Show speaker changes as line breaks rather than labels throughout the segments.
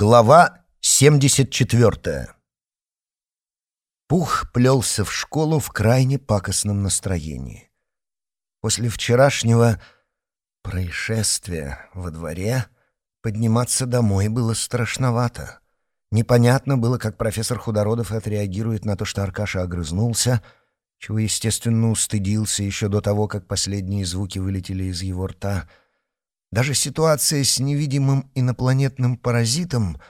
Глава 74 Пух плелся в школу в крайне пакостном настроении. После вчерашнего происшествия во дворе подниматься домой было страшновато. Непонятно было, как профессор Худородов отреагирует на то, что Аркаша огрызнулся, чего, естественно, устыдился еще до того, как последние звуки вылетели из его рта — даже ситуация с невидимым инопланетным паразитом,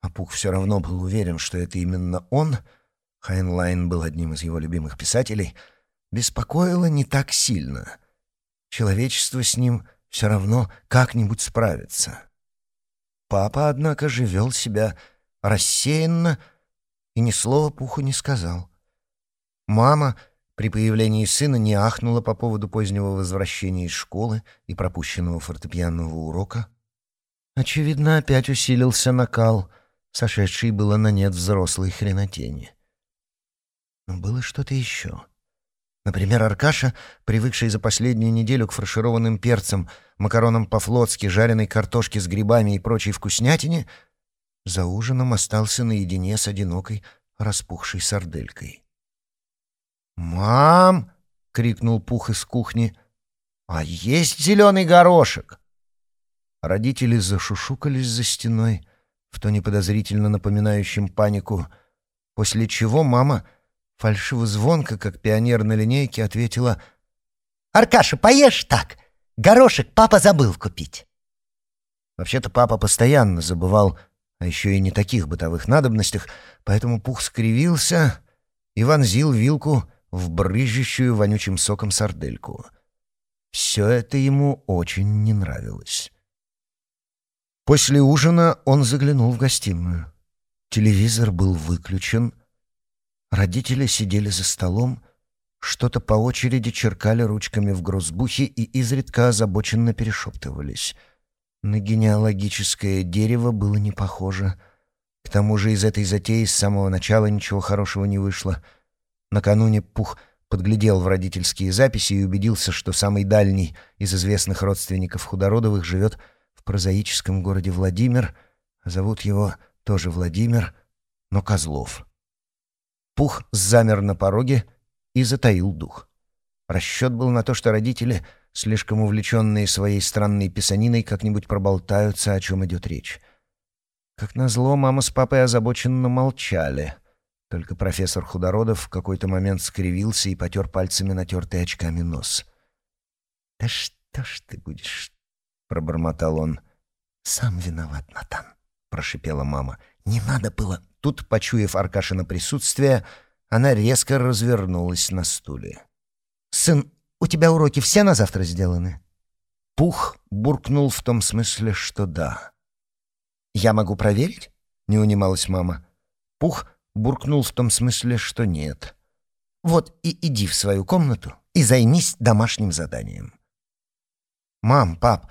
а Пух все равно был уверен, что это именно он, Хайнлайн был одним из его любимых писателей, беспокоила не так сильно. Человечество с ним все равно как-нибудь справится. Папа, однако же, вел себя рассеянно и ни слова Пуху не сказал. Мама при появлении сына не ахнула по поводу позднего возвращения из школы и пропущенного фортепианного урока. Очевидно, опять усилился накал, сошедший было на нет взрослой хренотени. Но было что-то еще. Например, Аркаша, привыкший за последнюю неделю к фаршированным перцам, макаронам по-флотски, жареной картошке с грибами и прочей вкуснятине, за ужином остался наедине с одинокой распухшей сарделькой. «Мам!» — крикнул Пух из кухни. «А есть зеленый горошек?» Родители зашушукались за стеной, в то неподозрительно напоминающем панику, после чего мама фальшиво-звонко, как пионер на линейке, ответила «Аркаша, поешь так! Горошек папа забыл купить!» Вообще-то папа постоянно забывал а еще и не таких бытовых надобностях, поэтому Пух скривился и вонзил вилку в брызжущую вонючим соком сардельку. Все это ему очень не нравилось. После ужина он заглянул в гостиную. Телевизор был выключен. Родители сидели за столом, что-то по очереди черкали ручками в грозбухе и изредка озабоченно перешептывались. На генеалогическое дерево было не похоже. К тому же из этой затеи с самого начала ничего хорошего не вышло — Накануне Пух подглядел в родительские записи и убедился, что самый дальний из известных родственников Худородовых живет в прозаическом городе Владимир, а зовут его тоже Владимир, но Козлов. Пух замер на пороге и затаил дух. Расчет был на то, что родители, слишком увлеченные своей странной писаниной, как-нибудь проболтаются, о чем идет речь. Как назло, мама с папой озабоченно молчали — только профессор Худородов в какой-то момент скривился и потер пальцами натертый очками нос. «Да что ж ты будешь?» — пробормотал он. «Сам виноват, Натан», — прошипела мама. «Не надо было». Тут, почуяв Аркашина присутствие, она резко развернулась на стуле. «Сын, у тебя уроки все на завтра сделаны?» Пух буркнул в том смысле, что да. «Я могу проверить?» — не унималась мама. Пух буркнул в том смысле, что нет. «Вот и иди в свою комнату и займись домашним заданием». «Мам, пап,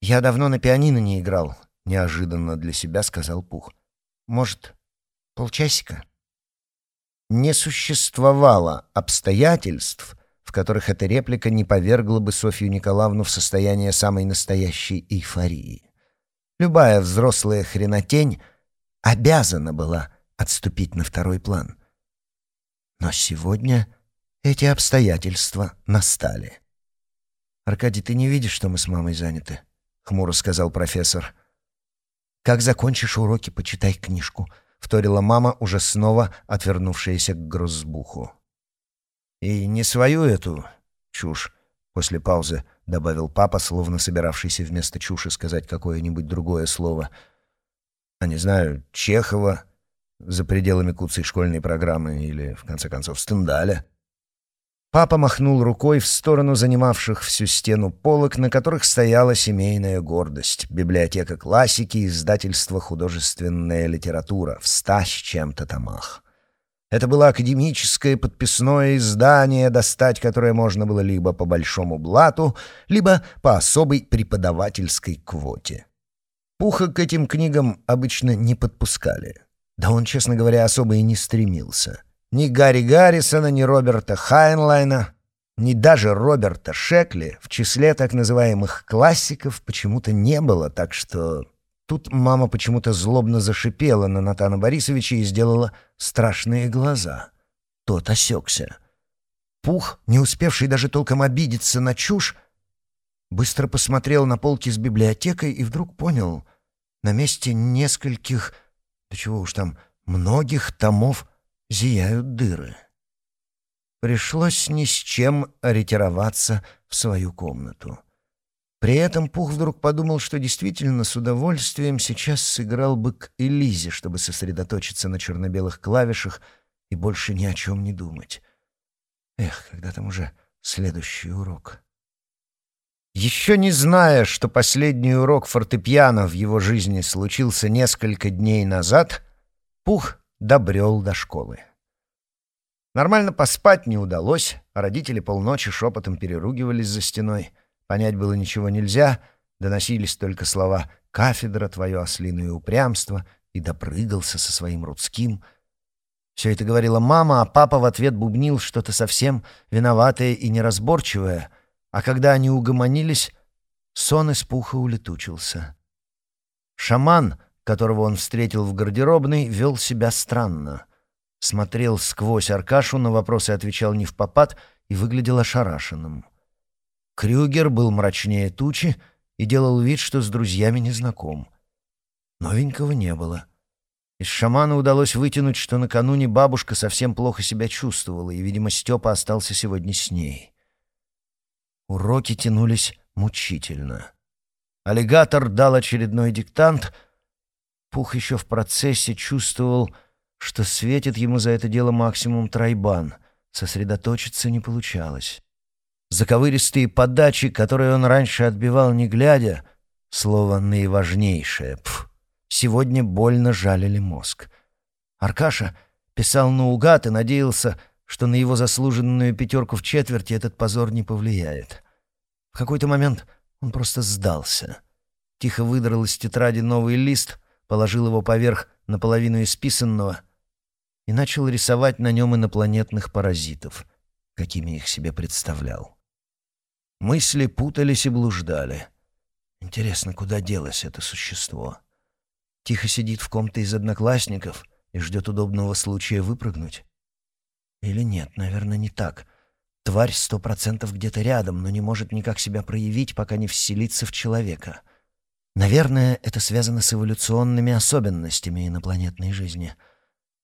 я давно на пианино не играл», — неожиданно для себя сказал Пух. «Может, полчасика?» Не существовало обстоятельств, в которых эта реплика не повергла бы Софью Николаевну в состояние самой настоящей эйфории. Любая взрослая хренотень обязана была отступить на второй план. Но сегодня эти обстоятельства настали. «Аркадий, ты не видишь, что мы с мамой заняты?» — хмуро сказал профессор. «Как закончишь уроки, почитай книжку», — вторила мама, уже снова отвернувшаяся к грузбуху. «И не свою эту чушь», — после паузы добавил папа, словно собиравшийся вместо чуши сказать какое-нибудь другое слово. «А не знаю, Чехова за пределами куцей школьной программы или, в конце концов, Стендаля. Папа махнул рукой в сторону занимавших всю стену полок, на которых стояла семейная гордость, библиотека классики, издательство «Художественная литература» в ста с чем-то томах. Это было академическое подписное издание, достать которое можно было либо по большому блату, либо по особой преподавательской квоте. Пуха к этим книгам обычно не подпускали. Да он, честно говоря, особо и не стремился. Ни Гарри Гаррисона, ни Роберта Хайнлайна, ни даже Роберта Шекли в числе так называемых классиков почему-то не было, так что Тут мама почему-то злобно зашипела на Натана Борисовича и сделала страшные глаза. Тот осекся. Пух, не успевший даже толком обидеться на чушь, быстро посмотрел на полки с библиотекой и вдруг понял, на месте нескольких, да чего уж там, многих томов зияют дыры. Пришлось ни с чем ретироваться в свою комнату. При этом Пух вдруг подумал, что действительно с удовольствием сейчас сыграл бы к Элизе, чтобы сосредоточиться на черно-белых клавишах и больше ни о чем не думать. Эх, когда там уже следующий урок? Еще не зная, что последний урок фортепиано в его жизни случился несколько дней назад, Пух добрел до школы. Нормально поспать не удалось, родители полночи шепотом переругивались за стеной. Понять было ничего нельзя, доносились только слова «кафедра, твое ослиное упрямство» и допрыгался со своим рудским. Все это говорила мама, а папа в ответ бубнил что-то совсем виноватое и неразборчивое, а когда они угомонились, сон из пуха улетучился. Шаман, которого он встретил в гардеробной, вел себя странно — смотрел сквозь Аркашу, на вопросы отвечал не в попад и выглядел ошарашенным. Крюгер был мрачнее тучи и делал вид, что с друзьями не знаком. Новенького не было. Из шамана удалось вытянуть, что накануне бабушка совсем плохо себя чувствовала, и, видимо, Степа остался сегодня с ней. Уроки тянулись мучительно. Аллигатор дал очередной диктант. Пух еще в процессе чувствовал, что светит ему за это дело максимум тройбан. Сосредоточиться не получалось. Заковыристые подачи, которые он раньше отбивал не глядя, слово наиважнейшее, пф, сегодня больно жалили мозг. Аркаша писал наугад и надеялся, что на его заслуженную пятерку в четверти этот позор не повлияет. В какой-то момент он просто сдался. Тихо выдрал из тетради новый лист, положил его поверх наполовину исписанного и начал рисовать на нем инопланетных паразитов, какими их себе представлял. Мысли путались и блуждали. Интересно, куда делось это существо? Тихо сидит в ком-то из одноклассников и ждет удобного случая выпрыгнуть? Или нет, наверное, не так. Тварь сто процентов где-то рядом, но не может никак себя проявить, пока не вселится в человека. Наверное, это связано с эволюционными особенностями инопланетной жизни —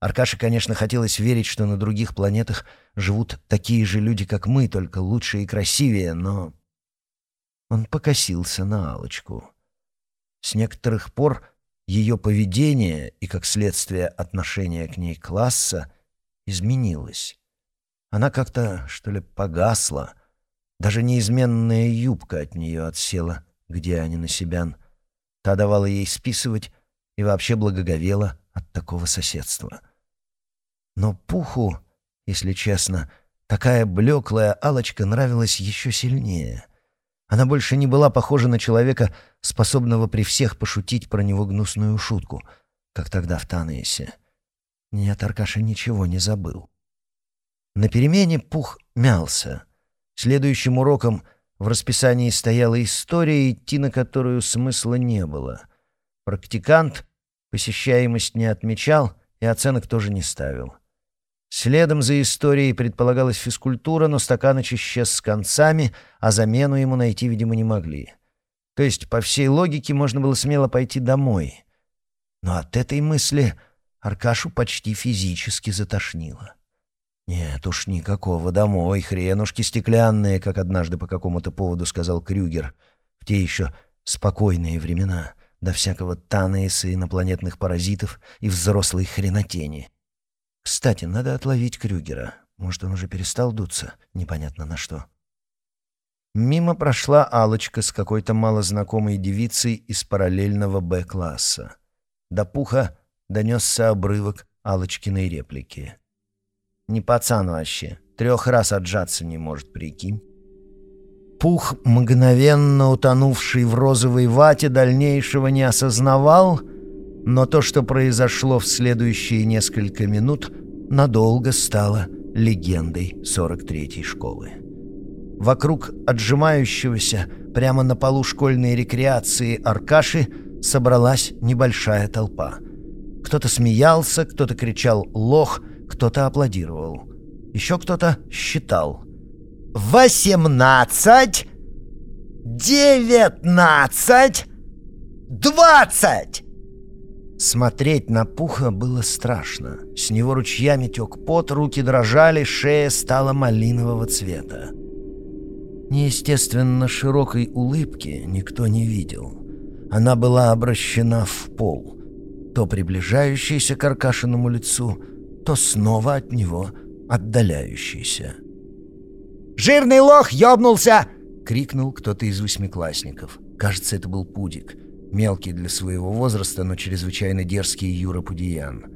Аркаше, конечно, хотелось верить, что на других планетах живут такие же люди, как мы, только лучше и красивее, но... Он покосился на алочку С некоторых пор ее поведение и, как следствие, отношение к ней класса изменилось. Она как-то, что ли, погасла. Даже неизменная юбка от нее отсела, где они на Себян. Та давала ей списывать и вообще благоговела от такого соседства. Но Пуху, если честно, такая блеклая алочка нравилась еще сильнее. Она больше не была похожа на человека, способного при всех пошутить про него гнусную шутку, как тогда в Танесе. Нет, Аркаша ничего не забыл. На перемене Пух мялся. Следующим уроком в расписании стояла история, идти на которую смысла не было. Практикант посещаемость не отмечал и оценок тоже не ставил. Следом за историей предполагалась физкультура, но Стаканыч исчез с концами, а замену ему найти, видимо, не могли. То есть, по всей логике, можно было смело пойти домой. Но от этой мысли Аркашу почти физически затошнило. «Нет уж никакого домой, хренушки стеклянные», как однажды по какому-то поводу сказал Крюгер, в те еще спокойные времена, до всякого Танеса инопланетных паразитов и взрослой хренотени. Кстати, надо отловить Крюгера. Может, он уже перестал дуться, непонятно на что. Мимо прошла алочка с какой-то малознакомой девицей из параллельного Б-класса. До пуха донесся обрывок алочкиной реплики. «Не пацан вообще. Трех раз отжаться не может, прикинь». Пух, мгновенно утонувший в розовой вате, дальнейшего не осознавал — но то, что произошло в следующие несколько минут, надолго стало легендой 43-й школы. Вокруг отжимающегося прямо на полу школьной рекреации Аркаши собралась небольшая толпа. Кто-то смеялся, кто-то кричал «лох», кто-то аплодировал. Еще кто-то считал. «Восемнадцать! Девятнадцать! Двадцать!» Смотреть на Пуха было страшно. С него ручьями тек пот, руки дрожали, шея стала малинового цвета. Неестественно широкой улыбки никто не видел. Она была обращена в пол, то приближающейся к Аркашиному лицу, то снова от него отдаляющейся. «Жирный лох ёбнулся!» — крикнул кто-то из восьмиклассников. Кажется, это был Пудик. Мелкий для своего возраста, но чрезвычайно дерзкий Юра Пудиян.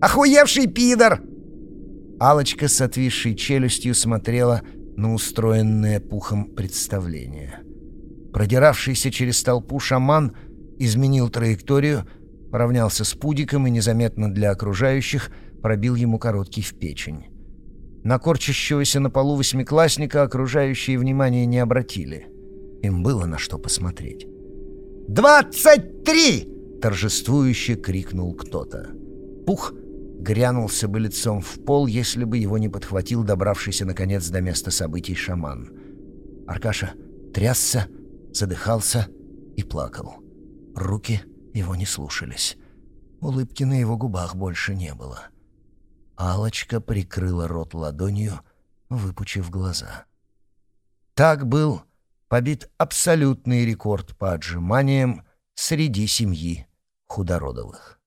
«Охуевший пидор!» алочка с отвисшей челюстью смотрела на устроенное пухом представление. Продиравшийся через толпу шаман изменил траекторию, поравнялся с Пудиком и незаметно для окружающих пробил ему короткий в печень. На корчащегося на полу восьмиклассника окружающие внимания не обратили. Им было на что посмотреть. «Двадцать три!» — торжествующе крикнул кто-то. Пух грянулся бы лицом в пол, если бы его не подхватил добравшийся, наконец, до места событий шаман. Аркаша трясся, задыхался и плакал. Руки его не слушались. Улыбки на его губах больше не было. алочка прикрыла рот ладонью, выпучив глаза. Так был побит абсолютный рекорд по отжиманиям среди семьи худородовых.